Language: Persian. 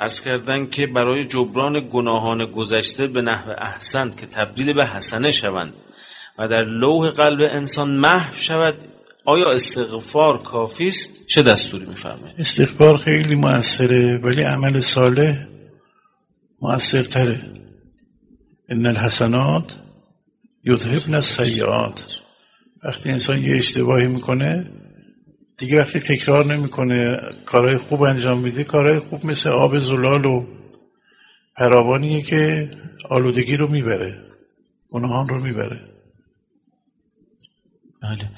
ارز کردن که برای جبران گناهان گذشته به نحو احسن که تبدیل به حسنه شوند و در لوح قلب انسان محو شود آیا استغفار کافی است؟ چه دستوری میفرمایید؟ استغفار خیلی موثره ولی عمل صالح موثرتره. ان الحسنات یذهبن السیئات. وقتی انسان یه اشتباهی می‌کنه دیگه وقتی تکرار نمی‌کنه کارهای خوب انجام میده کارهای خوب مثل آب زلال و پراوانیه که آلودگی رو می‌بره گناهان رو می‌بره. بله.